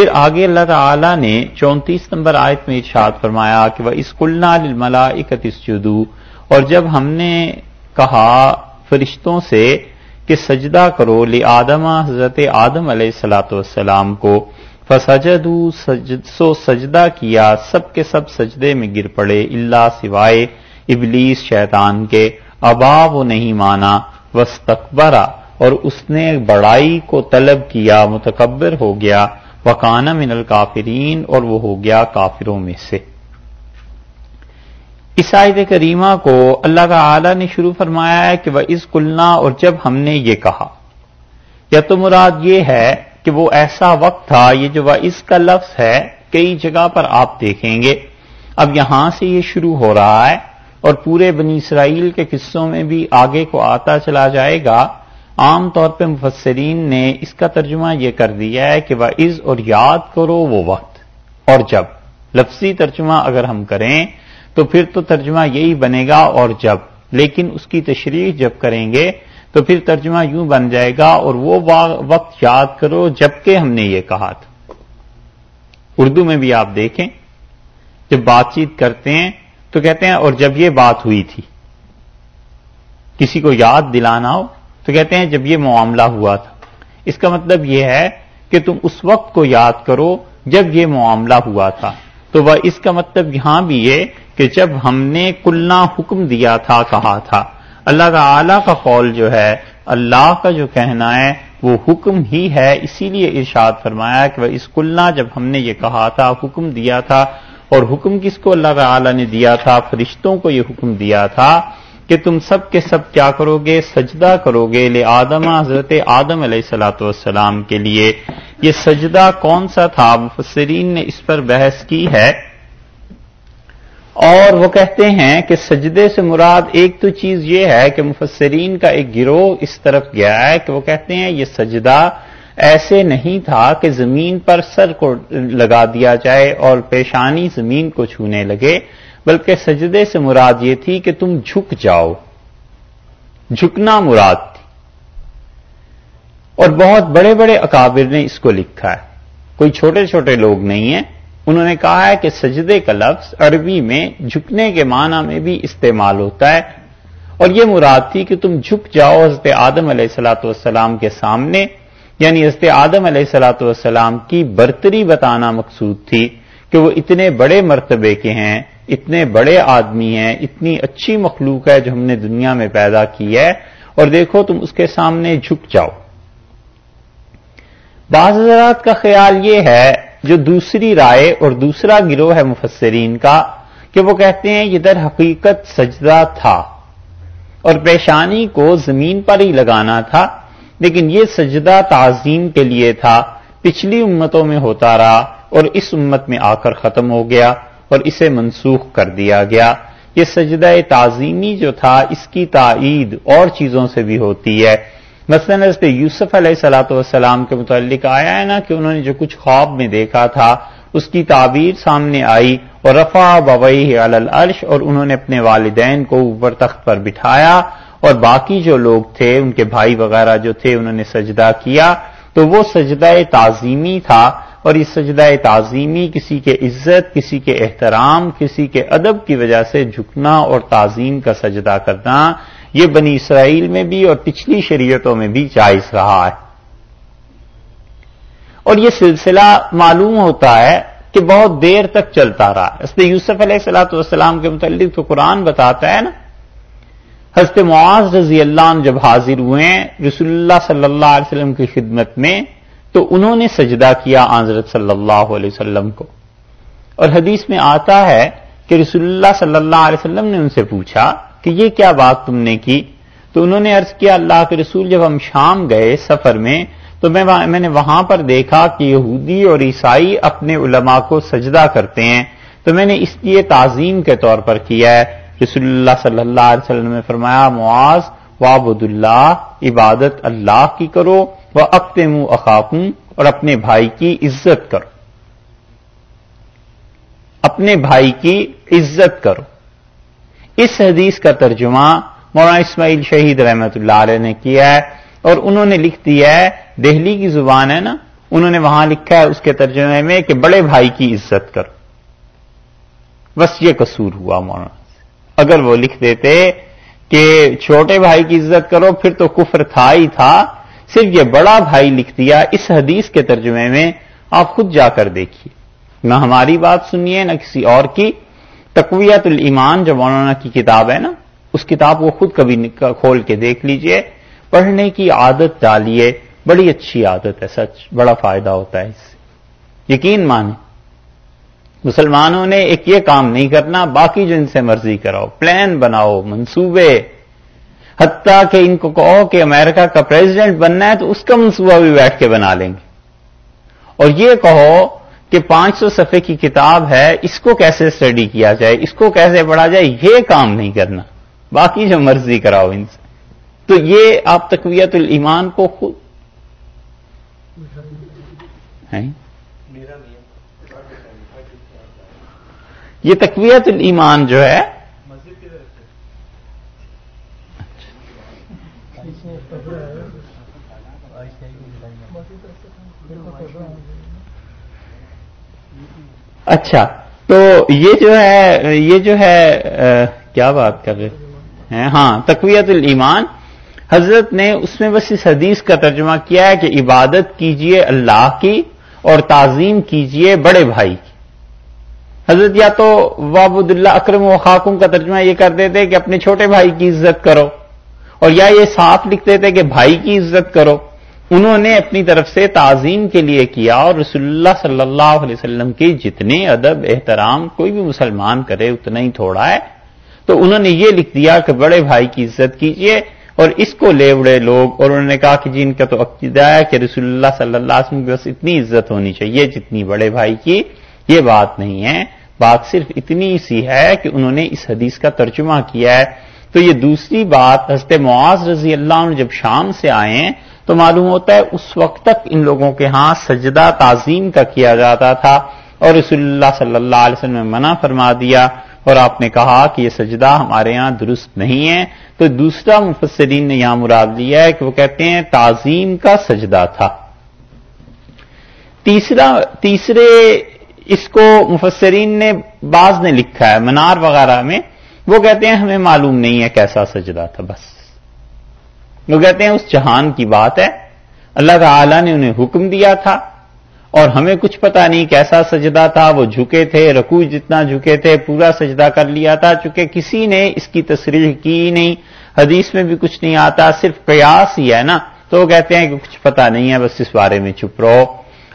پھر آگے اللہ تعالی نے چونتیس نمبر آیت میں ارشاد فرمایا کہ وہ اسکلنا ملا اکتو اور جب ہم نے کہا فرشتوں سے کہ سجدہ کرو لی آدم، حضرت آدم علیہ السلاۃ والسلام کو فسجد سو سجدہ کیا، سب کے سب سجدے میں گر پڑے اللہ سوائے ابلیس شیطان کے۔ ابا وہ نہیں مانا وسطبرا اور اس نے بڑائی کو طلب کیا، متکبر ہو گیا۔ وکانا من الکافرین اور وہ ہو گیا کافروں میں سے۔ عیسائی کریمہ کو اللہ کا اعلیٰ نے شروع فرمایا ہے کہ وہ اس کلنا اور جب ہم نے یہ کہا، یا تو مراد یہ ہے کہ وہ ایسا وقت تھا، یہ جو وہ اس کا لفظ ہے، کئی جگہ پر آپ دیکھیں گے۔ اب یہاں سے یہ شروع ہو رہا ہے اور پورے بنی اسرائیل کے قصوں میں بھی آگے کو آتا چلا جائے گا۔ عام طور پہ مفسرین نے اس کا ترجمہ یہ کر دیا ہے کہ وہ عز اور یاد کرو وہ وقت اور جب۔ لفظی ترجمہ اگر ہم کریں تو پھر تو ترجمہ یہی بنے گا اور جب۔ لیکن اس کی تشریح جب کریں گے تو پھر ترجمہ یوں بن جائے گا اور وہ وقت یاد کرو جبکہ ہم نے یہ کہا تھا۔ اردو میں بھی آپ دیکھیں، جب بات چیت کرتے ہیں تو کہتے ہیں اور جب یہ بات ہوئی تھی، کسی کو یاد دلانا ہو تو کہتے ہیں جب یہ معاملہ ہوا تھا۔ اس کا مطلب یہ ہے کہ تم اس وقت کو یاد کرو جب یہ معاملہ ہوا تھا۔ تو وہ اس کا مطلب یہاں بھی یہ کہ جب ہم نے کلنا حکم دیا تھا، کہا تھا۔ اللہ کا کا قول جو ہے، اللہ کا جو کہنا ہے، وہ حکم ہی ہے۔ اسی لیے ارشاد فرمایا کہ وہ اس کلنا جب ہم نے یہ کہا تھا، حکم دیا تھا، اور حکم کس کو اللہ تعالی نے دیا تھا، فرشتوں کو یہ حکم دیا تھا کہ تم سب کے سب کیا کرو گے؟ سجدہ کرو گے۔ لے آدم، حضرت آدم علیہ السلاۃ والسلام کے لیے۔ یہ سجدہ کون سا تھا؟ مفسرین نے اس پر بحث کی ہے۔ اور وہ کہتے ہیں کہ سجدے سے مراد ایک تو چیز یہ ہے کہ مفسرین کا ایک گروہ اس طرف گیا ہے کہ وہ کہتے ہیں یہ سجدہ ایسے نہیں تھا کہ زمین پر سر کو لگا دیا جائے اور پیشانی زمین کو چھونے لگے۔ بلکہ سجدے سے مراد یہ تھی کہ تم جھک جاؤ۔ جھکنا مراد تھی۔ اور بہت بڑے بڑے اکابر نے اس کو لکھا ہے۔ کوئی چھوٹے چھوٹے لوگ نہیں ہیں۔ انہوں نے کہا ہے کہ سجدے کا لفظ عربی میں جھکنے کے معنی میں بھی استعمال ہوتا ہے۔ اور یہ مراد تھی کہ تم جھک جاؤ حضرت آدم علیہ السلاۃ والسلام کے سامنے۔ یعنی حضرت آدم علیہ السلاۃ والسلام کی برتری بتانا مقصود تھی۔ کہ وہ اتنے بڑے مرتبے کے ہیں، اتنے بڑے آدمی ہیں، اتنی اچھی مخلوق ہے جو ہم نے دنیا میں پیدا کی ہے، اور دیکھو تم اس کے سامنے جھک جاؤ۔ بعض حضرات کا خیال یہ ہے، جو دوسری رائے اور دوسرا گروہ ہے مفسرین کا، کہ وہ کہتے ہیں یہ در حقیقت سجدہ تھا، اور پیشانی کو زمین پر ہی لگانا تھا، لیکن یہ سجدہ تعظیم کے لیے تھا، پچھلی امتوں میں ہوتا رہا اور اس امت میں آ کر ختم ہو گیا اور اسے منسوخ کر دیا گیا۔ یہ سجدہ تعظیمی جو تھا، اس کی تائید اور چیزوں سے بھی ہوتی ہے۔ مثلاً حضرت یوسف علیہ سلاۃ والسلام کے متعلق آیا ہے نا کہ انہوں نے جو کچھ خواب میں دیکھا تھا، اس کی تعبیر سامنے آئی اور رفا بوئی العرش اور انہوں نے اپنے والدین کو اوپر تخت پر بٹھایا اور باقی جو لوگ تھے، ان کے بھائی وغیرہ جو تھے، انہوں نے سجدہ کیا۔ تو وہ سجدہ تعظیمی تھا۔ اور یہ سجدہ تعظیمی، کسی کے عزت، کسی کے احترام، کسی کے ادب کی وجہ سے جھکنا اور تعظیم کا سجدہ کرنا یہ بنی اسرائیل میں بھی اور پچھلی شریعتوں میں بھی جائز رہا ہے۔ اور یہ سلسلہ معلوم ہوتا ہے کہ بہت دیر تک چلتا رہا۔ اس نے یوسف علیہ السلاۃ والسلام کے متعلق تو قرآن بتاتا ہے نا۔ حضرت معاذ رضی اللہ عنہ جب حاضر ہوئے، رسول اللہ صلی اللہ علیہ وسلم کی خدمت میں تو انہوں نے سجدہ کیا آنظرت صلی اللہ علیہ وسلم کو۔ اور حدیث میں آتا ہے کہ رسول اللہ صلی اللہ علیہ وسلم نے ان سے پوچھا کہ یہ کیا بات تم نے کی؟ تو انہوں نے عرض کیا، اللہ کے رسول، جب ہم شام گئے سفر میں، تو میں میں نے وہاں پر دیکھا کہ یہودی اور عیسائی اپنے علماء کو سجدہ کرتے ہیں۔ تو میں نے اس لیے تعظیم کے طور پر کیا ہے۔ رسول اللہ صلی اللہ علیہ وسلم نے فرمایا، معاذ وابد اللہ عبادت اللہ کی کرو۔ وہ اپنے منہ اخاقوں اور اپنے بھائی کی عزت کرو۔ اپنے بھائی کی عزت کرو۔ اس حدیث کا ترجمہ مولانا اسماعیل شہید رحمت اللہ علیہ نے کیا ہے اور انہوں نے لکھ دیا ہے، دہلی کی زبان ہے نا، انہوں نے وہاں لکھا ہے اس کے ترجمے میں کہ بڑے بھائی کی عزت کرو۔ بس یہ قصور ہوا مولانا۔ اگر وہ لکھ دیتے کہ چھوٹے بھائی کی عزت کرو، پھر تو کفر تھا ہی تھا۔ صرف یہ بڑا بھائی لکھ دیا، اس حدیث کے ترجمے میں آپ خود جا کر دیکھیے۔ نہ ہماری بات سنیے، نہ کسی اور کی۔ تقویت الایمان جو مولانا کی کتاب ہے نا، اس کتاب کو خود کبھی کھول کے دیکھ لیجیے۔ پڑھنے کی عادت ڈالیے، بڑی اچھی عادت ہے، سچ بڑا فائدہ ہوتا ہے اس سے۔ یقین مانے۔ مسلمانوں نے ایک یہ کام نہیں کرنا، باقی جو ان سے مرضی کراؤ، پلان بناؤ، منصوبے۔ حتیٰ کہ ان کو کہو کہ امریکہ کا پریزیڈنٹ بننا ہے تو اس کا منصوبہ بھی بیٹھ کے بنا لیں گے۔ اور یہ کہو کہ پانچ سو صفحے کی کتاب ہے، اس کو کیسے اسٹڈی کیا جائے، اس کو کیسے پڑھا جائے، یہ کام نہیں کرنا۔ باقی جو مرضی کراؤ ان سے۔ تو یہ آپ تقویت الایمان کو خود یہ تقویت الایمان جو ہے اچھا تو یہ جو ہے، یہ جو ہے کیا بات کر رہے ہیں؟ ہاں تقویت الایمان۔ حضرت نے اس میں بس اس حدیث کا ترجمہ کیا ہے کہ عبادت کیجیے اللہ کی اور تعظیم کیجیے بڑے بھائی کی۔ حضرت یا تو وابد اللہ اکرم و خاکم کا ترجمہ یہ کر دیتے کہ اپنے چھوٹے بھائی کی عزت کرو، اور یا یہ صاف لکھ دیتے کہ بھائی کی عزت کرو۔ انہوں نے اپنی طرف سے تعظیم کے لیے کیا اور رسول اللہ صلی اللہ علیہ وسلم کی جتنے ادب، احترام کوئی بھی مسلمان کرے، اتنا ہی تھوڑا ہے۔ تو انہوں نے یہ لکھ دیا کہ بڑے بھائی کی عزت کیجیے اور اس کو لے بڑے لوگ اور انہوں نے کہا کہ جی ان کا تو عقیدہ ہے کہ رسول اللہ صلی اللہ علیہ وسلم کی بس اتنی عزت ہونی چاہیے جتنی بڑے بھائی کی۔ یہ بات نہیں ہے۔ بات صرف اتنی سی ہے کہ انہوں نے اس حدیث کا ترجمہ کیا ہے۔ تو یہ دوسری بات حضرت معاذ رضی اللہ عنہ جب شام سے آئے ہیں تو معلوم ہوتا ہے اس وقت تک ان لوگوں کے ہاں سجدہ تعظیم کا کیا جاتا تھا اور رسول اللہ صلی اللہ علیہ وسلم نے منع فرما دیا اور آپ نے کہا کہ یہ سجدہ ہمارے ہاں درست نہیں ہے۔ تو دوسرا مفسرین نے یہاں مراد لیا ہے کہ وہ کہتے ہیں تعظیم کا سجدہ تھا۔ تیسرا، تیسرے اس کو مفسرین نے بعض نے لکھا ہے، منار وغیرہ میں، وہ کہتے ہیں ہمیں معلوم نہیں ہے کیسا سجدہ تھا، بس۔ وہ کہتے ہیں، اس جہان کی بات ہے۔ اللہ تعالی نے انہیں حکم دیا تھا اور ہمیں کچھ پتا نہیں کیسا سجدہ تھا۔ وہ جھکے تھے رکو جتنا جھکے تھے، پورا سجدہ کر لیا تھا۔ چونکہ کسی نے اس کی تصریح کی نہیں، حدیث میں بھی کچھ نہیں آتا، صرف قیاس ہی ہے نا۔ تو وہ کہتے ہیں کہ کچھ پتا نہیں ہے، بس اس بارے میں چپ رہو۔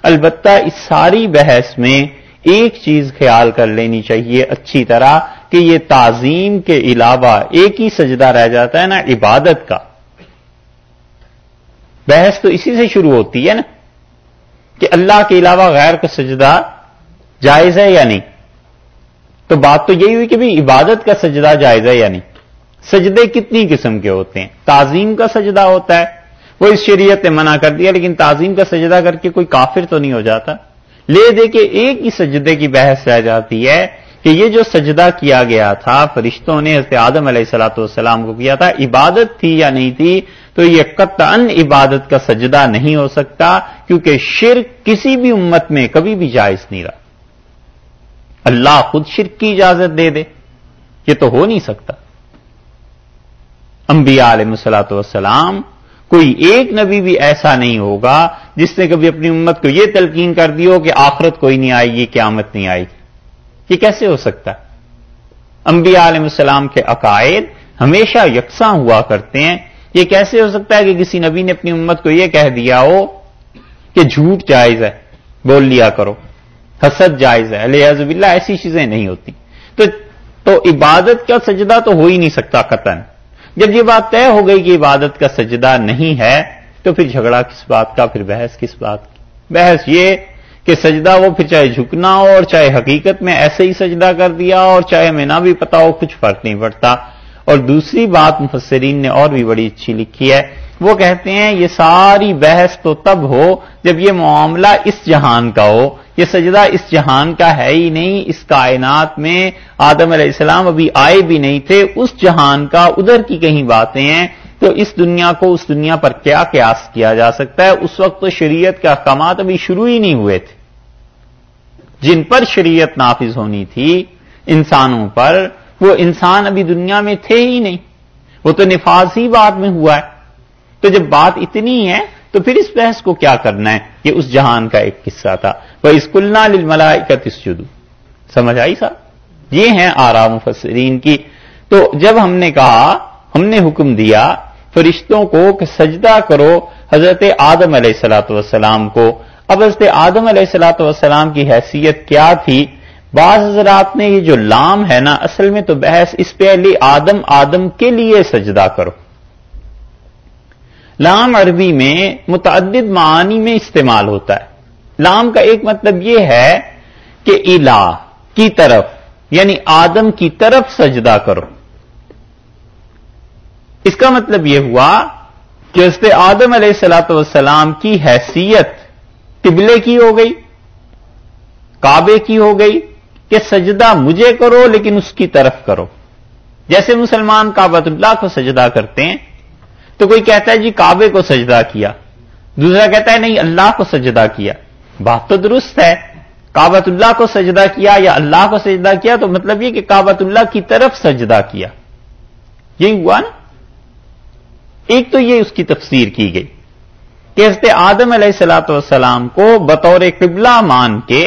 البتہ اس ساری بحث میں ایک چیز خیال کر لینی چاہیے اچھی طرح کہ یہ تعظیم کے علاوہ ایک ہی سجدہ رہ جاتا ہے نا، عبادت کا۔ بحث تو اسی سے شروع ہوتی ہے نا کہ اللہ کے علاوہ غیر کا سجدہ جائز ہے یا نہیں؟ تو بات تو یہی ہوئی کہ بھی عبادت کا سجدہ جائز ہے یا نہیں؟ سجدے کتنی قسم کے ہوتے ہیں؟ تعظیم کا سجدہ ہوتا ہے، وہ اس شریعت نے منع کر دیا، لیکن تعظیم کا سجدہ کر کے کوئی کافر تو نہیں ہو جاتا؟ لے دے کے ایک ہی سجدے کی بحث رہ جاتی ہے کہ یہ جو سجدہ کیا گیا تھا، فرشتوں نے حضرت آدم علیہ السلاۃ والسلام کو کیا تھا، عبادت تھی یا نہیں تھی، تو یہ قطعا عبادت کا سجدہ نہیں ہو سکتا، کیونکہ شرک کسی بھی امت میں کبھی بھی جائز نہیں رہا۔ اللہ خود شرک کی اجازت دے دے، یہ تو ہو نہیں سکتا۔ انبیاء علیہ مسلاۃ والسلام، کوئی ایک نبی بھی ایسا نہیں ہوگا جس نے کبھی اپنی امت کو یہ تلقین کر دی ہو کہ آخرت کوئی نہیں آئے گی، قیامت نہیں آئے گی۔ یہ کیسے ہو سکتا ہے؟ انبیاء علیہ السلام کے عقائد ہمیشہ یکساں ہوا کرتے ہیں۔ یہ کیسے ہو سکتا ہے کہ کسی نبی نے اپنی امت کو یہ کہہ دیا ہو کہ جھوٹ جائز ہے؟ بول لیا کرو۔ حسد جائز ہے۔ علیہ باللہ ایسی چیزیں نہیں ہوتی۔ تو تو عبادت کا سجدہ تو ہو ہی نہیں سکتا قطن جب یہ بات طے ہو گئی کہ عبادت کا سجدہ نہیں ہے، تو پھر جھگڑا کس بات کا، پھر بحث کس بات کی؟ بحث یہ کہ سجدہ وہ پھر چاہے جھکنا ہو اور چاہے حقیقت میں ایسے ہی سجدہ کر دیا اور چاہے ہمیں نہ بھی پتا ہو، کچھ فرق نہیں پڑتا۔ اور دوسری بات مفسرین نے اور بھی بڑی اچھی لکھی ہے۔ وہ کہتے ہیں، یہ ساری بحث تو تب ہو جب یہ معاملہ اس جہان کا ہو۔ یہ سجدہ اس جہان کا ہے ہی نہیں۔ اس کائنات میں آدم علیہ السلام ابھی آئے بھی نہیں تھے۔ اس جہان کا ادھر کی کہیں باتیں ہیں۔ تو اس دنیا کو، اس دنیا پر کیا قیاس کیا جا سکتا ہے؟ اس وقت تو شریعت کے احکامات ابھی شروع ہی نہیں ہوئے تھے۔ جن پر شریعت نافذ ہونی تھی، انسانوں پر، وہ انسان ابھی دنیا میں تھے ہی نہیں۔ وہ تو نفاذ ہی بعد میں ہوا ہے۔ تو جب بات اتنی ہے، تو پھر اس بحث کو کیا کرنا ہے؟ یہ اس جہان کا ایک قصہ تھا۔ وہ اس کلنا ملائی سمجھ آئی صاحب؟ یہ ہیں آرام مفسرین کی۔ تو جب ہم نے کہا، ہم نے حکم دیا، فرشتوں کو کہ سجدہ کرو حضرت آدم علیہ السلاۃ والسلام کو۔ اب حضرت آدم علیہ السلاۃ والسلام کی حیثیت کیا تھی؟ بعض حضرات نے یہ جو لام ہے نا، اصل میں تو بحث اس پہ علی آدم آدم کے لیے سجدہ کرو۔ لام عربی میں متعدد معانی میں استعمال ہوتا ہے۔ لام کا ایک مطلب یہ ہے کہ الہ کی طرف یعنی آدم کی طرف سجدہ کرو۔ اس کا مطلب یہ ہوا کہ اس آدم علیہ السلاۃ والسلام کی حیثیت قبلے کی ہو گئی، کعبے کی ہو گئی کہ سجدہ مجھے کرو لیکن اس کی طرف کرو۔ جیسے مسلمان کابت اللہ کو سجدہ کرتے ہیں، تو کوئی کہتا ہے جی کعبے کو سجدہ کیا، دوسرا کہتا ہے نہیں، اللہ کو سجدہ کیا۔ بات تو درست ہے کابت اللہ کو سجدہ کیا یا اللہ کو سجدہ کیا، تو مطلب یہ کہ کابت اللہ کی طرف سجدہ کیا۔ یہی ہوا نا۔ ایک تو یہ اس کی تفسیر کی گئی۔ کہ حضرت آدم علیہ السلاۃ والسلام کو بطور قبلہ مان کے،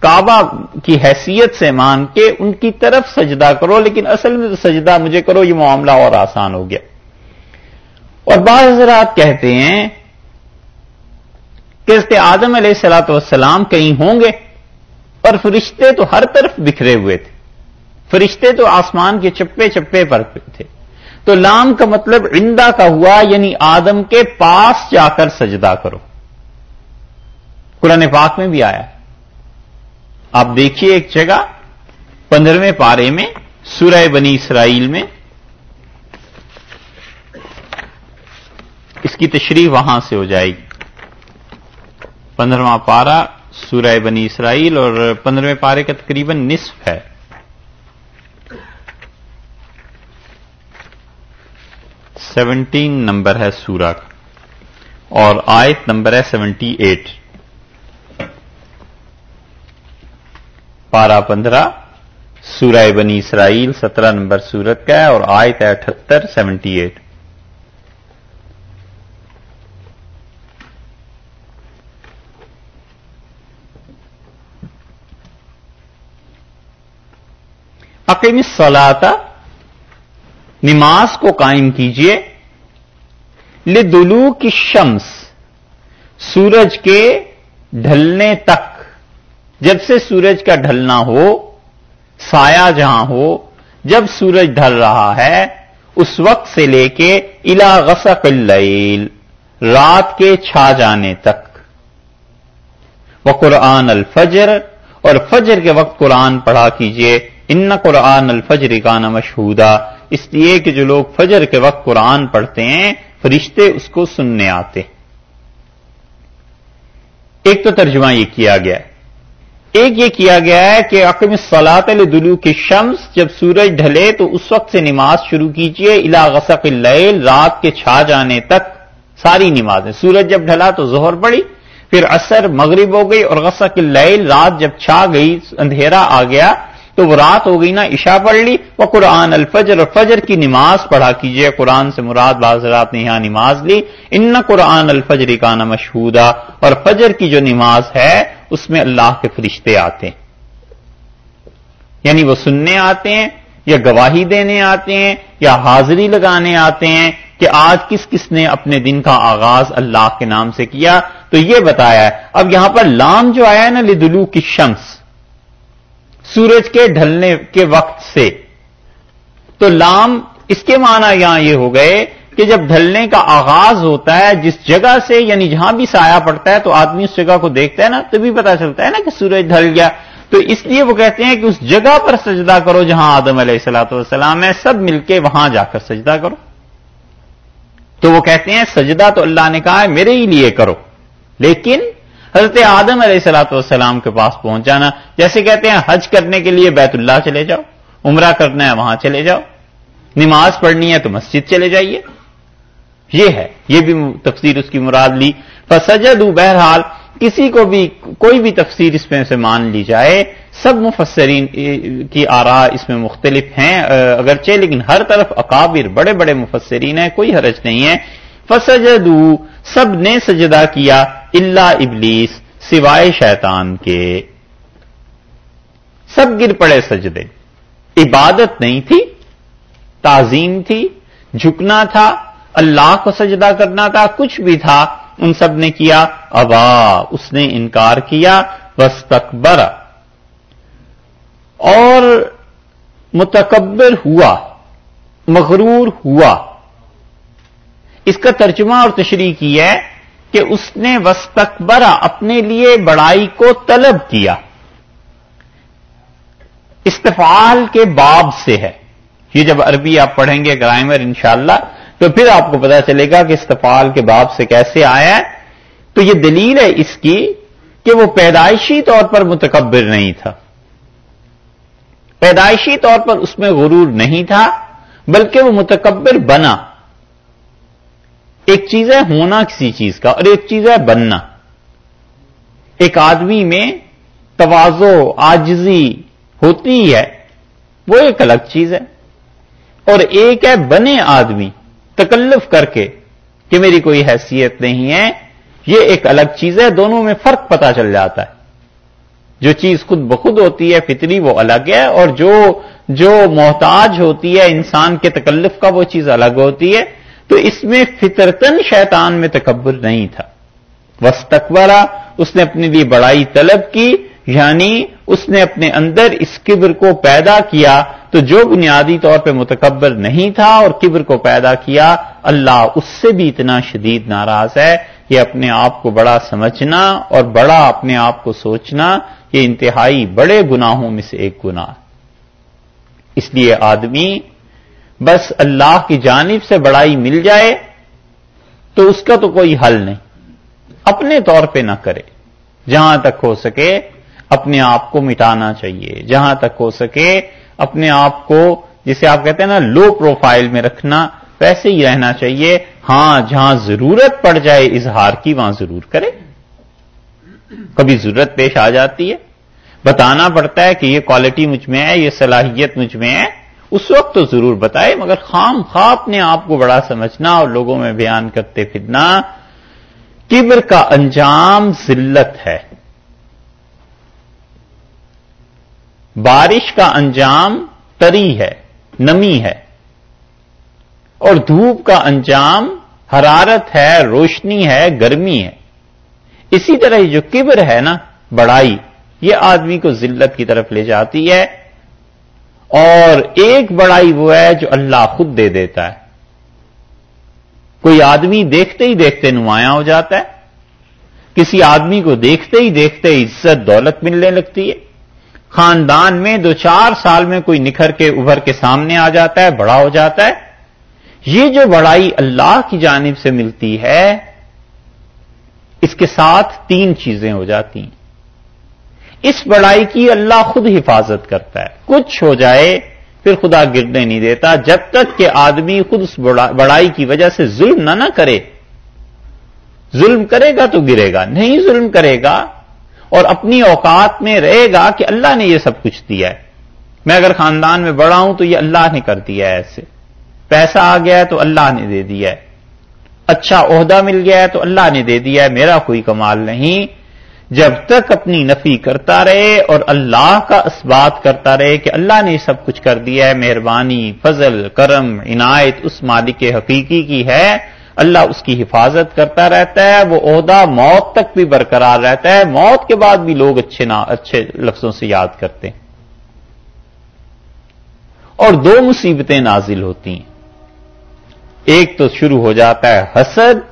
کعبہ کی حیثیت سے مان کے ان کی طرف سجدہ کرو، لیکن اصل میں سجدہ مجھے کرو، یہ معاملہ اور آسان ہو گیا۔ اور بعض حضرات کہتے ہیں کہ حضرت آدم علیہ السلاۃ والسلام کہیں ہوں گے، اور فرشتے تو ہر طرف بکھرے ہوئے تھے۔ فرشتے تو آسمان کے چپے چپے پر تھے۔ تو لام کا مطلب عندہ کا ہوا یعنی آدم کے پاس جا کر سجدہ کرو۔ قرآن پاک میں بھی آیا۔ آپ دیکھیے ایک جگہ، پندرہویں پارے میں، سورہ بنی اسرائیل میں۔ اس کی تشریح وہاں سے ہو جائے گی۔ پندرہواں پارا سورہ بنی اسرائیل اور پندرہویں پارے کا تقریباً نصف ہے۔ سیونٹین نمبر ہے سورہ کا اور آیت نمبر ہے سیونٹی ایٹ پارہ پندرہ سورہ بنی اسرائیل سترہ نمبر سورت کا ہے اور آیت ہے اٹھہتر سیونٹی ایٹ عقیم سلاتا نماز کو قائم کیجیے۔ لدلو کی شمس سورج کے ڈھلنے تک۔ جب سے سورج کا ڈھلنا ہو، سایہ جہاں ہو، جب سورج ڈھل رہا ہے، اس وقت سے لے کے الا غسق اللیل، رات کے چھا جانے تک۔ وہ قرآن الفجر، اور فجر کے وقت قرآن پڑھا کیجیے۔ ان قرآن الفجر کا مشہودہ اس لیے کہ جو لوگ فجر کے وقت قرآن پڑھتے ہیں، فرشتے اس کو سننے آتے ایک تو ترجمہ یہ کیا گیا ہے۔ ایک یہ کیا گیا ہے کہ عقم سلاط الدلو کی شمس جب سورج ڈھلے تو اس وقت سے نماز شروع کیجیے الا غسق اللیل، رات کے چھا جانے تک ساری نمازیں۔ سورج جب ڈھلا تو زہر پڑی، پھر اثر مغرب ہو گئی اور غسق اللیل، رات جب چھا گئی، اندھیرا آ گیا۔ تو وہ رات ہو گئی نا، عشاء پڑھ لی۔ وہ قرآن الفجر، اور فجر کی نماز پڑھا کیجیے۔ قرآن سے مراد باز رات نے یہاں نماز لی۔ ان قرآن الفجر کا نا مشہودہ اور فجر کی جو نماز ہے، اس میں اللہ کے فرشتے آتے ہیں۔ یعنی وہ سننے آتے ہیں، یا گواہی دینے آتے ہیں، یا حاضری لگانے آتے ہیں کہ آج کس کس نے اپنے دن کا آغاز اللہ کے نام سے کیا۔ تو یہ بتایا ہے۔ اب یہاں پر لام جو آیا ہے نا لدلو کی شمس سورج کے ڈھلنے کے وقت سے۔ تو لام اس کے معنی یہاں یہ ہو گئے کہ جب ڈھلنے کا آغاز ہوتا ہے، جس جگہ سے یعنی جہاں بھی سایہ پڑتا ہے، تو آدمی اس جگہ کو دیکھتا ہے نا، تو بھی پتا چلتا ہے نا کہ سورج ڈھل گیا۔ تو اس لیے وہ کہتے ہیں کہ اس جگہ پر سجدہ کرو جہاں آدم علیہ السلاۃ والسلام ہے سب مل کے وہاں جا کر سجدہ کرو۔ تو وہ کہتے ہیں، سجدہ تو اللہ نے کہا ہے، میرے ہی لیے کرو۔ لیکن حضرت آدم علیہ السلاۃ والسلام کے پاس پہنچانا۔ جیسے کہتے ہیں، حج کرنے کے لیے بیت اللہ چلے جاؤ، عمرہ کرنا ہے وہاں چلے جاؤ، نماز پڑھنی ہے تو مسجد چلے جائیے۔ یہ ہے، یہ بھی تفسیر اس کی مراد لی۔ فسجد بہرحال کسی کو بھی، کوئی بھی تفسیر اس میں سے مان لی جائے۔ سب مفسرین کی آرا اس میں مختلف ہیں۔ اگرچہ لیکن ہر طرف اکابر، بڑے بڑے مفسرین ہیں، کوئی حرج نہیں ہے۔ فسجدو سب نے سجدہ کیا اللہ ابلیس، سوائے شیطان کے۔ سب گر پڑے سجدے۔ عبادت نہیں تھی، تعظیم تھی، جھکنا تھا، اللہ کو سجدہ کرنا تھا، کچھ بھی تھا، ان سب نے کیا۔ ابا، اس نے انکار کیا۔ بس اور متکبر ہوا، مغرور ہوا۔ اس کا ترجمہ اور تشریح کی ہے کہ اس نے وسطبرا اپنے لیے بڑائی کو طلب کیا۔ استفال کے باب سے ہے۔ یہ جب عربی آپ پڑھیں گے گرائمر انشاءاللہ تو پھر آپ کو پتا چلے گا کہ استفال کے باب سے کیسے آیا ہے۔ تو یہ دلیل ہے اس کی کہ وہ پیدائشی طور پر متکبر نہیں تھا۔ پیدائشی طور پر اس میں غرور نہیں تھا، بلکہ وہ متکبر بنا۔ ایک چیز ہے ہونا کسی چیز کا اور ایک چیز ہے بننا۔ ایک آدمی میں توازو آجزی ہوتی ہے، وہ ایک الگ چیز ہے۔ اور ایک ہے بنے آدمی، تکلف کر کے کہ میری کوئی حیثیت نہیں ہے۔ یہ ایک الگ چیز ہے، دونوں میں فرق پتا چل جاتا ہے۔ جو چیز خود بخود ہوتی ہے، فطری وہ الگ ہے، اور جو جو محتاج ہوتی ہے انسان کے تکلف کا، وہ چیز الگ ہوتی ہے۔ تو اس میں فطرتن شیطان میں تکبر نہیں تھا۔ وسطرا اس نے اپنے لیے بڑائی طلب کی یعنی اس نے اپنے اندر اس کبر کو پیدا کیا تو جو بنیادی طور پہ متکبر نہیں تھا اور کبر کو پیدا کیا، اللہ اس سے بھی اتنا شدید ناراض ہے کہ اپنے آپ کو بڑا سمجھنا اور بڑا اپنے آپ کو سوچنا یہ انتہائی بڑے گناہوں میں سے ایک گناہ۔ اس لیے آدمی بس اللہ کی جانب سے بڑائی مل جائے تو اس کا تو کوئی حل نہیں۔ اپنے طور پہ نہ کرے۔ جہاں تک ہو سکے اپنے آپ کو مٹانا چاہیے۔ جہاں تک ہو سکے اپنے آپ کو جسے آپ کہتے ہیں نا لو پروفائل میں رکھنا، ویسے ہی رہنا چاہیے۔ ہاں جہاں ضرورت پڑ جائے، اظہار کی وہاں ضرور کرے۔ کبھی ضرورت پیش آ جاتی ہے۔ بتانا پڑتا ہے کہ یہ کوالٹی مجھ میں ہے، یہ صلاحیت مجھ میں ہے۔ اس وقت تو ضرور بتائے، مگر خام خواہ اپنے آپ کو بڑا سمجھنا اور لوگوں میں بیان کرتے پھرنا، کبر کا انجام ذلت ہے۔ بارش کا انجام تری ہے، نمی ہے۔ اور دھوپ کا انجام حرارت ہے، روشنی ہے، گرمی ہے۔ اسی طرح جو کبر ہے نا، بڑائی، یہ آدمی کو ذلت کی طرف لے جاتی ہے۔ اور ایک بڑائی وہ ہے جو اللہ خود دے دیتا ہے۔ کوئی آدمی دیکھتے ہی دیکھتے نمایاں ہو جاتا ہے۔ کسی آدمی کو دیکھتے ہی دیکھتے عزت، دولت ملنے لگتی ہے۔ خاندان میں دو چار سال میں کوئی نکھر کے، ابھر کے سامنے آ جاتا ہے، بڑا ہو جاتا ہے۔ یہ جو بڑائی اللہ کی جانب سے ملتی ہے، اس کے ساتھ تین چیزیں ہو جاتی ہیں۔ اس بڑائی کی اللہ خود حفاظت کرتا ہے۔ کچھ ہو جائے، پھر خدا گرنے نہیں دیتا۔ جب تک کہ آدمی خود اس بڑائی کی وجہ سے ظلم نہ نہ کرے۔ ظلم کرے گا تو گرے گا، نہیں ظلم کرے گا اور اپنی اوقات میں رہے گا کہ اللہ نے یہ سب کچھ دیا ہے۔ میں اگر خاندان میں بڑا ہوں تو یہ اللہ نے کر دیا ہے ایسے۔ پیسہ آ گیا ہے تو اللہ نے دے دیا ہے۔ اچھا عہدہ مل گیا ہے تو اللہ نے دے دیا ہے۔ میرا کوئی کمال نہیں۔ جب تک اپنی نفی کرتا رہے اور اللہ کا اسبات کرتا رہے کہ اللہ نے سب کچھ کر دیا ہے، مہربانی، فضل، کرم، عنایت اس مالک حقیقی کی ہے، اللہ اس کی حفاظت کرتا رہتا ہے، وہ عہدہ موت تک بھی برقرار رہتا ہے، موت کے بعد بھی لوگ اچھے نہ اچھے لفظوں سے یاد کرتے ہیں۔ اور دو مصیبتیں نازل ہوتی ہیں۔ ایک تو شروع ہو جاتا ہے حسد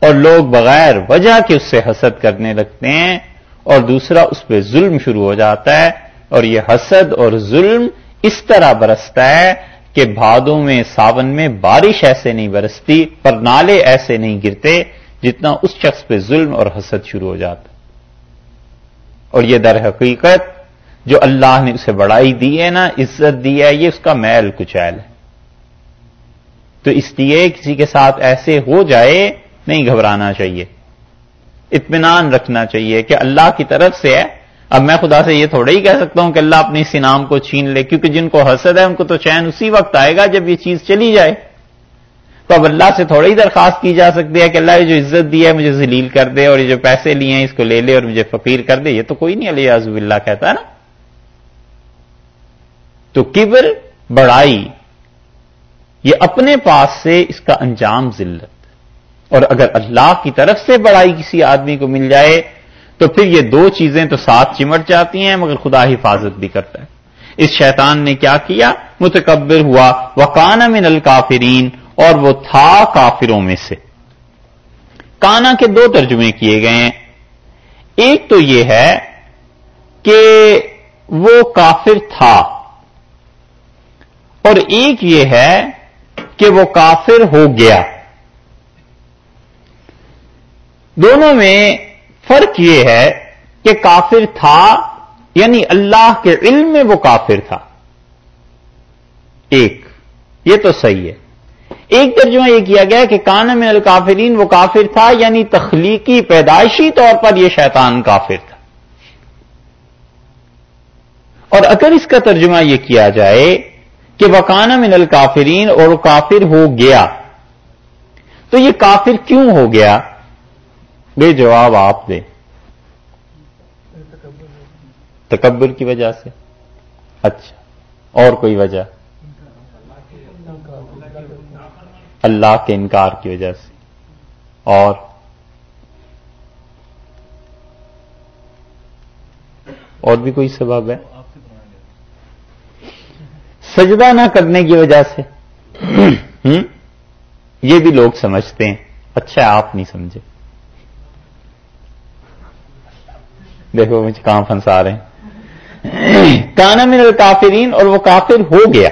اور لوگ بغیر وجہ کے اس سے حسد کرنے لگتے ہیں اور دوسرا اس پہ ظلم شروع ہو جاتا ہے اور یہ حسد اور ظلم اس طرح برستا ہے کہ بھادوں میں، ساون میں بارش ایسے نہیں برستی پر نالے ایسے نہیں گرتے جتنا اس شخص پہ ظلم اور حسد شروع ہو جاتا۔ اور یہ در حقیقت جو اللہ نے اسے بڑائی دی ہے نا، عزت دی ہے، یہ اس کا میل کچیل ہے۔ تو اس لیے کسی کے ساتھ ایسے ہو جائے نہیں گھبرانا چاہیے۔ اطمینان رکھنا چاہیے کہ اللہ کی طرف سے ہے۔ اب میں خدا سے یہ تھوڑا ہی کہہ سکتا ہوں کہ اللہ اپنی اس انعام کو چھین لے، کیونکہ جن کو حسد ہے، ان کو تو چین اسی وقت آئے گا جب یہ چیز چلی جائے۔ تو اب اللہ سے تھوڑا ہی درخواست کی جا سکتی ہے کہ اللہ یہ جو عزت دی ہے، مجھے ذلیل کر دے اور یہ جو پیسے لیے ہیں، اس کو لے لے اور مجھے فقیر کر دے۔ یہ تو کوئی نہیں علیہ عزب اللہ کہتا نا۔ تو کبر بڑائی، یہ اپنے پاس سے اس کا انجام ذلت۔ اور اگر اللہ کی طرف سے بڑائی کسی آدمی کو مل جائے، تو پھر یہ دو چیزیں تو ساتھ چمٹ جاتی ہیں، مگر خدا حفاظت بھی کرتا ہے۔ اس شیطان نے کیا کیا؟ متکبر ہوا۔ وکان من الکافرین اور وہ تھا کافروں میں سے۔ کانا کے دو ترجمے کیے گئے ہیں۔ ایک تو یہ ہے کہ وہ کافر تھا، اور ایک یہ ہے کہ وہ کافر ہو گیا۔ دونوں میں فرق یہ ہے کہ کافر تھا یعنی اللہ کے علم میں وہ کافر تھا۔ ایک، یہ تو صحیح ہے۔ ایک ترجمہ یہ کیا گیا کہ کان میں الکافرین وہ کافر تھا یعنی تخلیقی پیدائشی طور پر یہ شیطان کافر تھا۔ اور اگر اس کا ترجمہ یہ کیا جائے کہ وکانہ من الکافرین اور کافر ہو گیا، تو یہ کافر کیوں ہو گیا؟ بے جواب آپ دیں تکبر کی وجہ سے۔ اچھا اور کوئی وجہ؟ اللہ کے انکار کی وجہ سے۔ اور؟ اور بھی کوئی سبب ہے؟ سجدہ نہ کرنے کی وجہ سے۔ یہ بھی لوگ سمجھتے ہیں۔ اچھا آپ نہیں سمجھے۔ دیکھو مجھے کہاں پھنسا رہے ہیں۔ کانا من الکافرین اور وہ کافر ہو گیا۔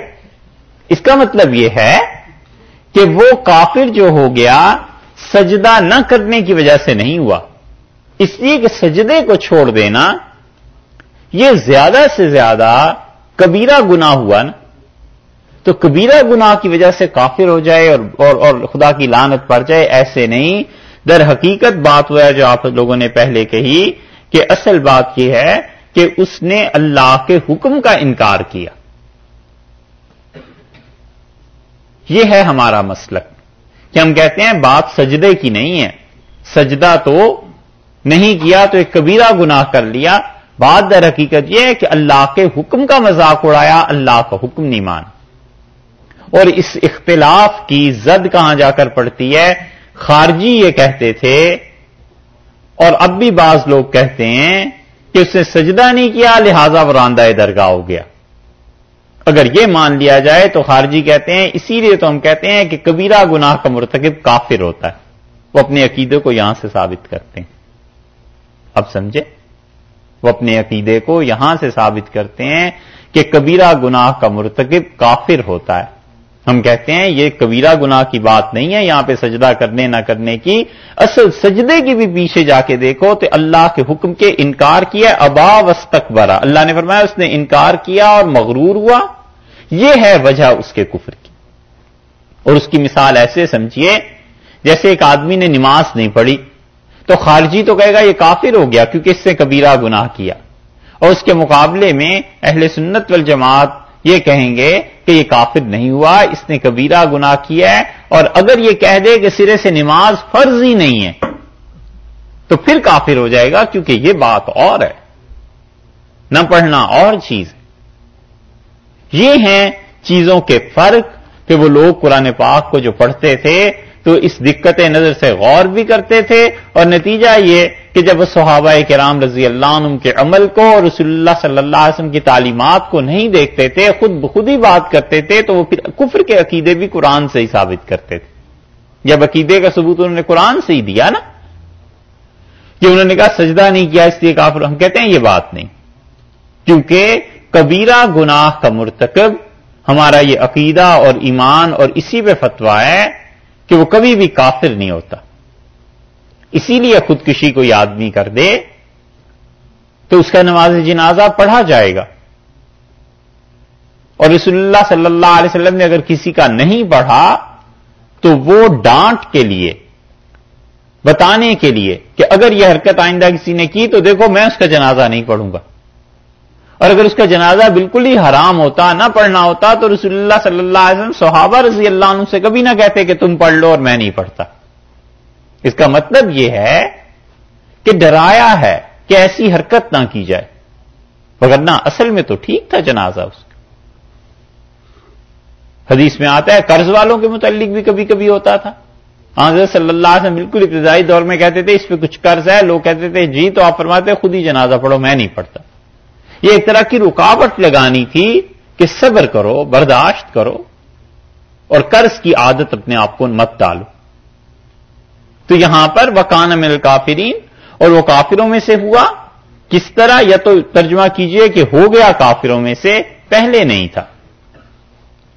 اس کا مطلب یہ ہے کہ وہ کافر جو ہو گیا سجدہ نہ کرنے کی وجہ سے نہیں ہوا۔ اس لیے کہ سجدے کو چھوڑ دینا یہ زیادہ سے زیادہ کبیرہ گنا ہوا نا۔ تو کبیرہ گنا کی وجہ سے کافر ہو جائے اور اور, اور خدا کی لانت پڑ جائے ایسے نہیں۔ در حقیقت بات ہوا جو آپ لوگوں نے پہلے کہی کہ اصل بات یہ ہے کہ اس نے اللہ کے حکم کا انکار کیا۔ یہ ہے ہمارا مسلک۔ کہ ہم کہتے ہیں بات سجدے کی نہیں ہے۔ سجدہ تو نہیں کیا تو ایک کبیرہ گناہ کر لیا۔ بات در حقیقت یہ ہے کہ اللہ کے حکم کا مذاق اڑایا، اللہ کا حکم نہیں مان اور اس اختلاف کی زد کہاں جا کر پڑتی ہے؟ خارجی یہ کہتے تھے اور اب بھی بعض لوگ کہتے ہیں کہ اس نے سجدہ نہیں کیا، لہذا وراندہ درگاہ ہو گیا۔ اگر یہ مان لیا جائے تو خارجی کہتے ہیں، اسی لیے تو ہم کہتے ہیں کہ کبیرہ گناہ کا مرتکب کافر ہوتا ہے۔ وہ اپنے عقیدے کو یہاں سے ثابت کرتے ہیں۔ اب سمجھے؟ وہ اپنے عقیدے کو یہاں سے ثابت کرتے ہیں کہ کبیرہ گناہ کا مرتکب کافر ہوتا ہے۔ ہم کہتے ہیں یہ کبیرہ گناہ کی بات نہیں ہے، یہاں پہ سجدہ کرنے نہ کرنے کی۔ اصل سجدے کی بھی پیچھے جا کے دیکھو تو اللہ کے حکم کے انکار کیا، ابا وسطرا اللہ نے فرمایا، اس نے انکار کیا اور مغرور ہوا۔ یہ ہے وجہ اس کے کفر کی۔ اور اس کی مثال ایسے سمجھیے، جیسے ایک آدمی نے نماز نہیں پڑھی، تو خارجی تو کہے گا یہ کافر ہو گیا کیونکہ اس سے کبیرہ گناہ کیا۔ اور اس کے مقابلے میں اہل سنت والجماعت یہ کہیں گے کہ یہ کافر نہیں ہوا، اس نے کبیرہ گنا کیا ہے، اور اگر یہ کہہ دے کہ سرے سے نماز فرض ہی نہیں ہے، تو پھر کافر ہو جائے گا کیونکہ یہ بات اور ہے۔ نہ پڑھنا اور چیز۔ یہ ہیں چیزوں کے فرق کہ وہ لوگ قرآن پاک کو جو پڑھتے تھے، تو اس دقت نظر سے غور بھی کرتے تھے، اور نتیجہ یہ کہ جب وہ صحابہ کرام رضی اللہ عنہ کے عمل کو اور رسول اللہ صلی اللہ علیہ وسلم کی تعلیمات کو نہیں دیکھتے تھے، خود بخود ہی بات کرتے تھے، تو وہ پھر کفر کے عقیدے بھی قرآن سے ہی ثابت کرتے تھے۔ جب عقیدے کا ثبوت انہوں نے قرآن سے ہی دیا نا کہ انہوں نے کہا سجدہ نہیں کیا، اس لیے کافر، ہم کہتے ہیں یہ بات نہیں۔ کیونکہ کبیرہ گناہ کا مرتکب ہمارا یہ عقیدہ اور ایمان اور اسی پہ فتوا ہے کہ وہ کبھی بھی کافر نہیں ہوتا۔ اسی لیے خودکشی کوئی آدمی کر دے تو اس کا نماز جنازہ پڑھا جائے گا۔ اور رسول اللہ صلی اللہ علیہ وسلم نے اگر کسی کا نہیں پڑھا، تو وہ ڈانٹ کے لیے، بتانے کے لیے کہ اگر یہ حرکت آئندہ کسی نے کی تو دیکھو میں اس کا جنازہ نہیں پڑھوں گا۔ اور اگر اس کا جنازہ بالکل ہی حرام ہوتا، نہ پڑھنا ہوتا، تو رسول اللہ صلی اللہ علیہ وسلم صحابہ رضی اللہ عنہ سے کبھی نہ کہتے کہ تم پڑھ لو اور میں نہیں پڑھتا۔ اس کا مطلب یہ ہے کہ ڈرایا ہے کہ ایسی حرکت نہ کی جائے۔ نہ، اصل میں تو ٹھیک تھا جنازہ اس کا۔ حدیث میں آتا ہے، قرض والوں کے متعلق بھی کبھی کبھی ہوتا تھا۔ ہاں، حضرت صلی اللہ علیہ وسلم بالکل ابتدائی دور میں کہتے تھے، اس پہ کچھ قرض ہے، لوگ کہتے تھے جی تو آپ فرماتے خود ہی جنازہ پڑھو، میں نہیں پڑھتا۔ یہ ایک طرح کی رکاوٹ لگانی تھی کہ صبر کرو، برداشت کرو اور قرض کی عادت اپنے آپ کو مت ڈالو تو یہاں پر وکان مل کافرین اور وہ کافروں میں سے ہوا۔ کس طرح؟ یا تو ترجمہ کیجیے کہ ہو گیا کافروں میں سے پہلے نہیں تھا۔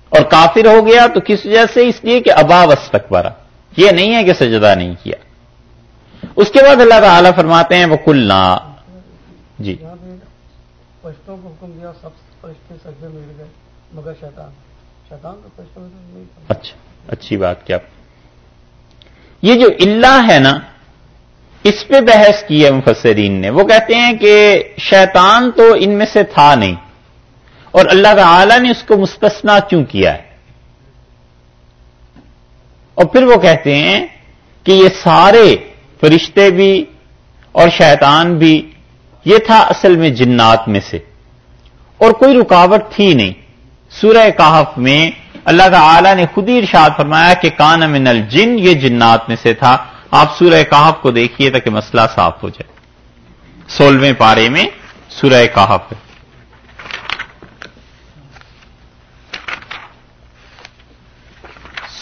اور کافر ہو گیا تو کس وجہ سے؟ اس لیے کہ ابا وسطرا یہ نہیں ہے کہ سجدہ نہیں کیا۔ اس کے بعد اللہ تعالی فرماتے ہیں وہ کلنا جی۔ فرشتوں کو حکم دیا سب فرشتے سجدے مل گئے مگر شیطان۔ شیطان تو فرشتوں میں اچھا اچھی بات کیا۔ یہ جو اللہ ہے نا، اس پہ بحث کی ہے مفسرین نے۔ وہ کہتے ہیں کہ شیطان تو ان میں سے تھا نہیں۔ اور اللہ تعالی نے اس کو مستثنا کیوں کیا ہے؟ اور پھر وہ کہتے ہیں کہ یہ سارے فرشتے بھی اور شیطان بھی، یہ تھا اصل میں جنات میں سے۔ اور کوئی رکاوٹ تھی نہیں۔ سورہ کہف میں اللہ تعالی نے خود ہی ارشاد فرمایا کہ کان من الجن، یہ جنات میں سے تھا۔ آپ سورہ کہف کو دیکھیے تاکہ مسئلہ صاف ہو جائے۔ سولہویں پارے میں سورہ کہف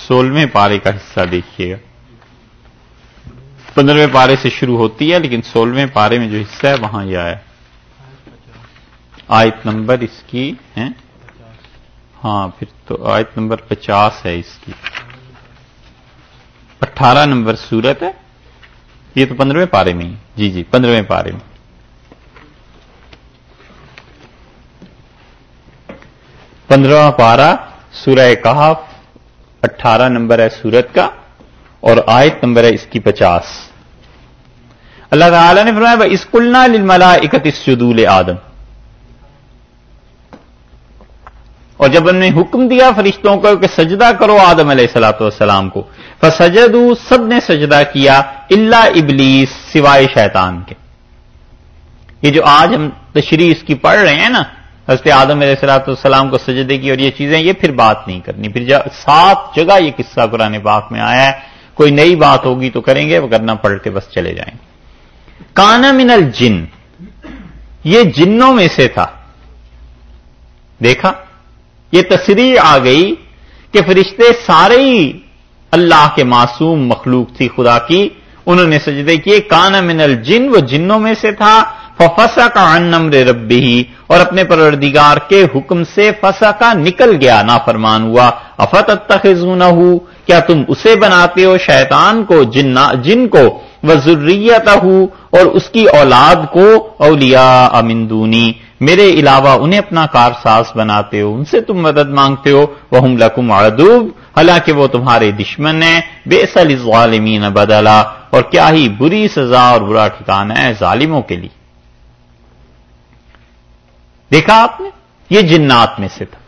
سولہویں پارے کا حصہ دیکھیے۔ گا پندرہویں پارے سے شروع ہوتی ہے، لیکن سولہویں پارے میں جو حصہ ہے، وہاں یہ آیا۔ آیت نمبر اس کی ہے ہاں پھر تو آیت نمبر پچاس ہے اس کی۔ اٹھارہ نمبر سورت ہے۔ یہ تو پندرہویں پارے میں ہی۔ جی جی پندرہویں پارے میں۔ پندرہواں پارا سورہ کہاف اٹھارہ نمبر ہے سورت کا اور آیت نمبر ہے اس کی پچاس۔ اللہ تعالی نے فرمایا اس کلنا لملا اکت آدم اور جب انہوں نے حکم دیا فرشتوں کو کہ سجدہ کرو آدم علیہ السلاۃ والسلام کو فسجدو سب نے سجدہ کیا اللہ ابلیس سوائے شیطان کے۔ یہ جو آج ہم تشریح اس کی پڑھ رہے ہیں نا، حضرت آدم علیہ السلاۃ والسلام کو سجدے کی اور یہ چیزیں، یہ پھر بات نہیں کرنی۔ پھر سات جگہ یہ قصہ قرآن پاک میں آیا ہے۔ کوئی نئی بات ہوگی تو کریں گے وہ کرنا پڑھ کے بس چلے جائیں۔ گے کانا من الجن، یہ جنوں میں سے تھا۔ دیکھا؟ یہ تصریح آ گئی کہ فرشتے سارے ہی اللہ کے معصوم مخلوق تھی، خدا کی۔ انہوں نے سجدے کیے۔ کانا من الجن، وہ جنوں میں سے تھا۔ فسا کا ان نمر ربی اور اپنے پروردگار کے حکم سے فسا کا نکل گیا نا فرمان ہوا۔ افت اتخذون کیا تم اسے بناتے ہو؟ شیطان کو جن کو۔ وہ وزریت اور اس کی اولاد کو، اولیاء امندونی میرے علاوہ انہیں اپنا کارساز بناتے ہو، ان سے تم مدد مانگتے ہو وہ ہم لکم اردوب حالانکہ وہ تمہارے دشمن ہیں بے سل ظالمین بدلا، اور کیا ہی بری سزا اور برا ٹھکانا ہے ظالموں کے لیے۔ دیکھا آپ نے؟ یہ جنات میں سے تھا۔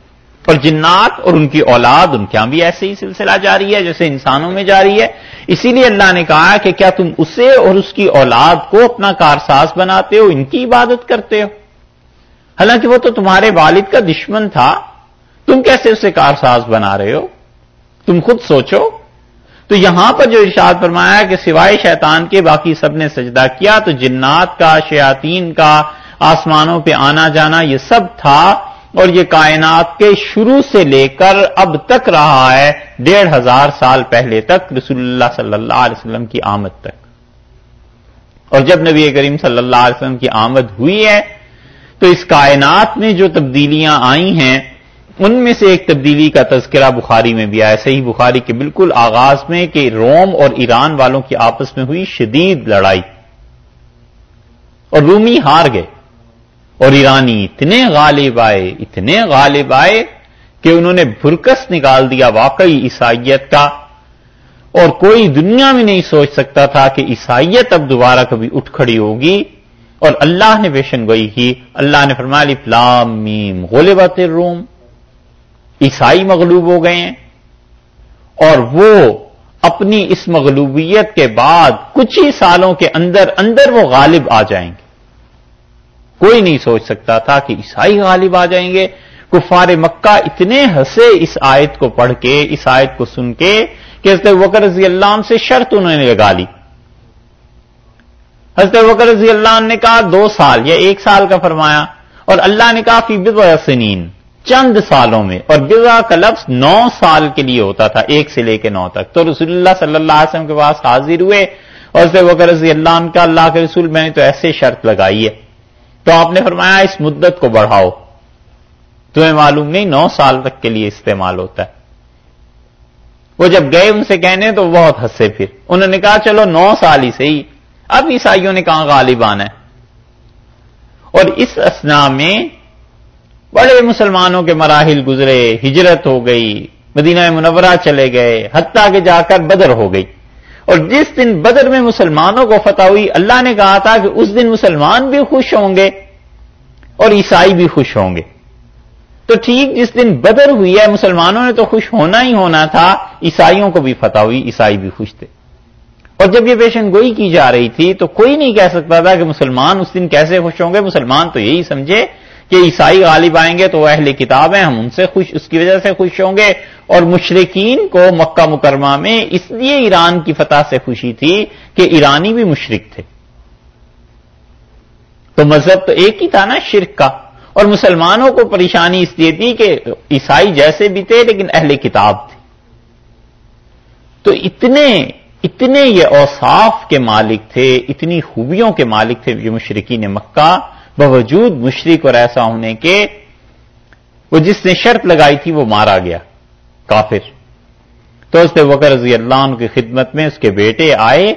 اور جنات اور ان کی اولاد، ان کے یہاں بھی ایسے ہی سلسلہ جاری ہے جیسے انسانوں میں جاری ہے۔ اسی لیے اللہ نے کہا کہ کیا تم اسے اور اس کی اولاد کو اپنا کارساز بناتے ہو، ان کی عبادت کرتے ہو؟ حالانکہ وہ تو تمہارے والد کا دشمن تھا۔ تم کیسے اسے کارساز بنا رہے ہو؟ تم خود سوچو۔ تو یہاں پر جو ارشاد فرمایا کہ سوائے شیطان کے باقی سب نے سجدہ کیا، تو جنات کا، شیاطین کا، آسمانوں پہ آنا جانا، یہ سب تھا۔ اور یہ کائنات کے شروع سے لے کر اب تک رہا ہے، ڈیڑھ ہزار سال پہلے تک رسول اللہ صلی اللہ علیہ وسلم کی آمد تک۔ اور جب نبی کریم صلی اللہ علیہ وسلم کی آمد ہوئی ہے تو اس کائنات میں جو تبدیلیاں آئی ہیں، ان میں سے ایک تبدیلی کا تذکرہ بخاری میں بھی آیا۔ صحیح بخاری کے بالکل آغاز میں کہ روم اور ایران والوں کی آپس میں ہوئی شدید لڑائی۔ اور رومی ہار گئے۔ اور ایرانی اتنے غالب آئے، اتنے غالب آئے کہ انہوں نے بھرکس نکال دیا واقعی عیسائیت کا۔ اور کوئی دنیا میں نہیں سوچ سکتا تھا کہ عیسائیت اب دوبارہ کبھی اٹھ کھڑی ہوگی۔ اور اللہ نے پیشن گوئی کی، اللہ نے فرمایا فلام میم غول بات روم عیسائی مغلوب ہو گئے ہیں۔ اور وہ اپنی اس مغلوبیت کے بعد کچھ ہی سالوں کے اندر اندر وہ غالب آ جائیں گے۔ کوئی نہیں سوچ سکتا تھا کہ عیسائی غالب آ جائیں گے۔ کفار مکہ اتنے ہنسے اس آیت کو پڑھ کے، اس آیت کو سن کے کہ حضرت وکر رضی اللہ عنہ سے شرط انہوں نے لگا لی۔ حضرت وکر رضی اللہ عنہ نے کہا دو سال یا ایک سال کا فرمایا اور اللہ نے کہا فی بضع سنین، چند سالوں میں۔ اور بضع کا لفظ نو سال کے لیے ہوتا تھا، ایک سے لے کے نو تک۔ تو رسول اللہ صلی اللہ علیہ وسلم کے پاس حاضر ہوئے اور حضرت وکر رضی اللہ عنہ کا اللہ کے رسول، میں نے تو ایسے شرط لگائی ہے۔ تو آپ نے فرمایا اس مدت کو بڑھاؤ۔ تمہیں معلوم نہیں نو سال تک کے لیے استعمال ہوتا ہے۔ وہ جب گئے ان سے کہنے تو بہت ہنسے پھر۔ انہوں نے کہا چلو نو سال ہی سے ہی اب عیسائیوں نے کہاں غالب آنا ہے؟ اور اس اسنا میں بڑے مسلمانوں کے مراحل گزرے، ہجرت ہو گئی، مدینہ منورہ چلے گئے، حتیٰ کہ جا کر بدر ہو گئی۔ اور جس دن بدر میں مسلمانوں کو فتح ہوئی، اللہ نے کہا تھا کہ اس دن مسلمان بھی خوش ہوں گے اور عیسائی بھی خوش ہوں گے۔ تو ٹھیک جس دن بدر ہوئی ہے، مسلمانوں نے تو خوش ہونا ہی ہونا تھا، عیسائیوں کو بھی فتح ہوئی، عیسائی بھی خوش تھے۔ اور جب یہ پیشن گوئی کی جا رہی تھی تو کوئی نہیں کہہ سکتا تھا کہ مسلمان اس دن کیسے خوش ہوں گے۔ مسلمان تو یہی سمجھے کہ عیسائی غالب آئیں گے تو وہ اہل کتاب ہیں، ہم ان سے خوش، اس کی وجہ سے خوش ہوں گے۔ اور مشرقین کو مکہ مکرمہ میں اس لیے ایران کی فتح سے خوشی تھی کہ ایرانی بھی مشرق تھے۔ تو مذہب تو ایک ہی تھا نا شرک کا۔ اور مسلمانوں کو پریشانی اس لیے تھی کہ عیسائی جیسے بھی تھے لیکن اہل کتاب تھے۔ تو اتنے اتنے یہ اوصاف کے مالک تھے، اتنی خوبیوں کے مالک تھے یہ مشرقین مکہ باوجود مشرق اور ایسا ہونے کے وہ جس نے شرط لگائی تھی وہ مارا گیا، کافر۔ تو اس نے وکر رضی اللہ عنہ کی خدمت میں اس کے بیٹے آئے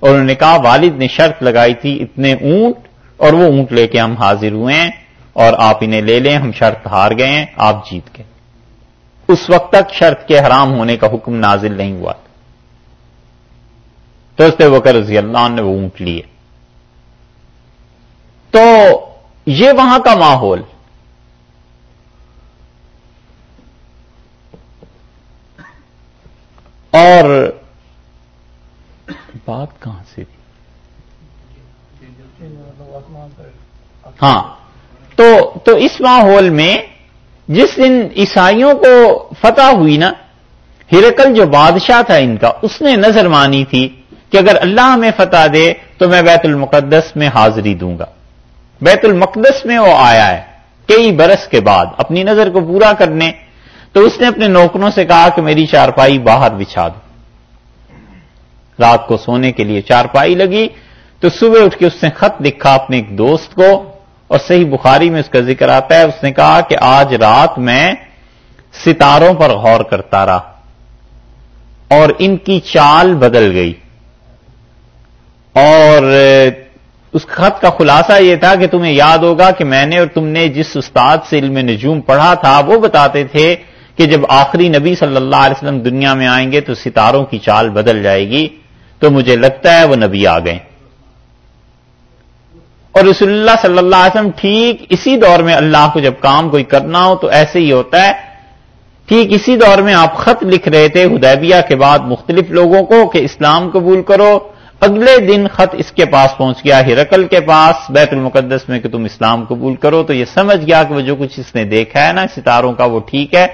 اور انہوں نے کہا، والد نے شرط لگائی تھی، اتنے اونٹ اور وہ اونٹ لے کے ہم حاضر ہوئے ہیں اور آپ انہیں لے لیں، ہم شرط ہار گئے ہیں، آپ جیت گئے۔ اس وقت تک شرط کے حرام ہونے کا حکم نازل نہیں ہوا۔ تھا تو اس نے وکر رضی اللہ عنہ نے وہ اونٹ لیے۔ تو یہ وہاں کا ماحول۔ اور بات کہاں سے تھی؟ ہاں۔ تو تو اس ماحول میں جس دن عیسائیوں کو فتح ہوئی نا، ہرکل جو بادشاہ تھا ان کا، اس نے نظر مانی تھی کہ اگر اللہ ہمیں فتح دے تو میں بیت المقدس میں حاضری دوں گا۔ بیت المقدس میں وہ آیا ہے، کئی برس کے بعد، اپنی نظر کو پورا کرنے۔ تو اس نے اپنے نوکروں سے کہا کہ میری چارپائی باہر بچھا دو۔ رات کو سونے کے لیے چارپائی لگی، تو صبح اٹھ کے اس نے خط لکھا اپنے ایک دوست کو اور صحیح بخاری میں اس کا ذکر آتا ہے۔ اس نے کہا کہ آج رات میں ستاروں پر غور کرتا رہا اور ان کی چال بدل گئی۔ اور اس خط کا خلاصہ یہ تھا کہ تمہیں یاد ہوگا کہ میں نے اور تم نے جس استاد سے علم نجوم پڑھا تھا، وہ بتاتے تھے کہ جب آخری نبی صلی اللہ علیہ وسلم دنیا میں آئیں گے تو ستاروں کی چال بدل جائے گی، تو مجھے لگتا ہے وہ نبی آ گئے۔ اور رسول اللہ صلی اللہ علیہ وسلم ٹھیک اسی دور میں اللہ کو جب کام کوئی کرنا ہو تو ایسے ہی ہوتا ہے۔ ٹھیک اسی دور میں آپ خط لکھ رہے تھے، ہدیبیہ کے بعد مختلف لوگوں کو کہ اسلام قبول کرو۔ اگلے دن خط اس کے پاس پہنچ گیا ہرکل کے پاس، بیت المقدس میں کہ تم اسلام قبول کرو، تو یہ سمجھ گیا کہ وہ جو کچھ اس نے دیکھا ہے نا، ستاروں کا وہ ٹھیک ہے۔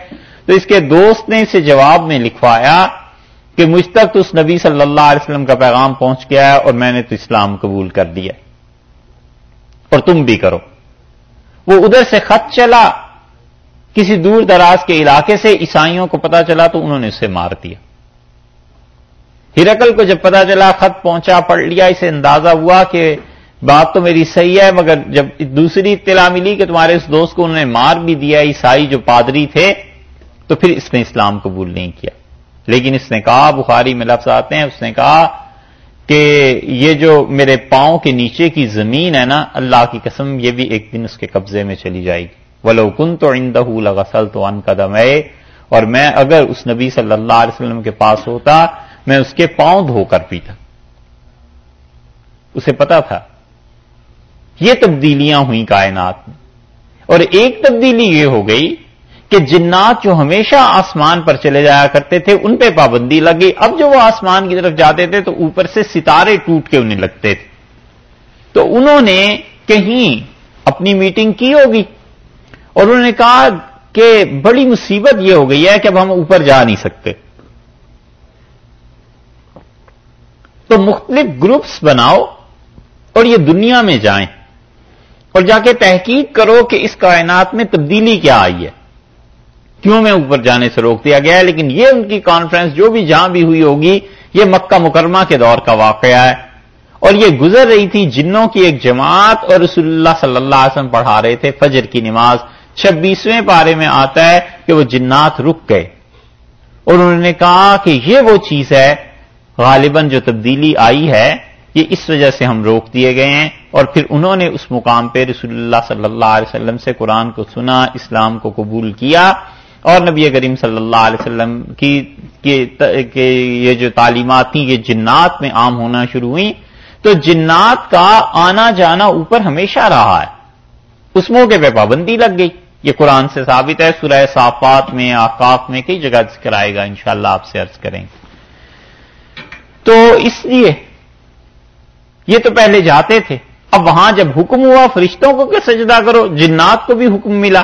تو اس کے دوست نے اسے جواب میں لکھوایا کہ مجھ تک تو اس نبی صلی اللہ علیہ وسلم کا پیغام پہنچ گیا ہے اور میں نے تو اسلام قبول کر دیا اور تم بھی کرو۔ وہ ادھر سے خط چلا، کسی دور دراز کے علاقے سے عیسائیوں کو پتا چلا، تو انہوں نے اسے مار دیا۔ ہرکل کو جب پتا چلا خط پہنچا، پڑھ لیا، اسے اندازہ ہوا کہ بات تو میری صحیح ہے، مگر جب دوسری اطلاع ملی کہ تمہارے اس دوست کو انہوں نے مار بھی دیا، عیسائی جو پادری تھے، تو پھر اس نے اسلام قبول نہیں کیا۔ لیکن اس نے کہا، بخاری میں لفظ آتے ہیں، اس نے کہا کہ یہ جو میرے پاؤں کے نیچے کی زمین ہے نا، اللہ کی قسم، یہ بھی ایک دن اس کے قبضے میں چلی جائے گی۔ ولو کن تو آئندہ لگا سل تو ان قدم ہے اور میں اگر اس نبی صلی اللہ علیہ وسلم کے پاس ہوتا میں اس کے پاؤں دھو کر پیتا۔ اسے پتا تھا، یہ تبدیلیاں ہوئیں کائنات میں۔ اور ایک تبدیلی یہ ہو گئی کہ جنات جو ہمیشہ آسمان پر چلے جایا کرتے تھے، ان پہ پابندی لگی۔ اب جو وہ آسمان کی طرف جاتے تھے، تو اوپر سے ستارے ٹوٹ کے انہیں لگتے تھے۔ تو انہوں نے کہیں اپنی میٹنگ کی ہوگی؟ اور انہوں نے کہا کہ بڑی مصیبت یہ ہو گئی ہے کہ اب ہم اوپر جا نہیں سکتے۔ تو مختلف گروپس بناؤ اور یہ دنیا میں جائیں اور جا کے تحقیق کرو کہ اس کائنات میں تبدیلی کیا آئی ہے۔ کیوں میں اوپر جانے سے روک دیا گیا ہے؟ لیکن یہ ان کی کانفرنس جو بھی جہاں بھی ہوئی ہوگی، یہ مکہ مکرمہ کے دور کا واقعہ ہے۔ اور یہ گزر رہی تھی جنوں کی ایک جماعت اور رسول اللہ صلی اللہ علیہ وسلم پڑھا رہے تھے فجر کی نماز۔ چھبیسویں پارے میں آتا ہے کہ وہ جنات رک گئے۔ اور انہوں نے کہا کہ یہ وہ چیز ہے غالباً جو تبدیلی آئی ہے، یہ اس وجہ سے ہم روک دیے گئے ہیں اور پھر انہوں نے اس مقام پہ رسول اللہ صلی اللہ علیہ وسلم سے قرآن کو سنا، اسلام کو قبول کیا اور نبی کریم صلی اللہ علیہ وسلم کی کہ یہ جو تعلیمات تھیں، یہ جنات میں عام ہونا شروع ہوئی تو جنات کا آنا جانا اوپر ہمیشہ رہا ہے۔ اس موقع پہ پابندی لگ گئی۔ یہ قرآن سے ثابت ہے، سورہ صافات میں آکاف میں، کئی جگہ ذکر آئے گا انشاءاللہ آپ سے عرض کریں۔ گے تو اس لیے یہ تو پہلے جاتے تھے۔ اب وہاں جب حکم ہوا، فرشتوں کو کہ سجدہ کرو، جنات کو بھی حکم ملا۔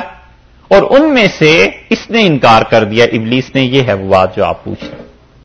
اور ان میں سے اس نے انکار کر دیا، ابلیس نے، یہ ہے وہ بات جو آپ پوچھ رہے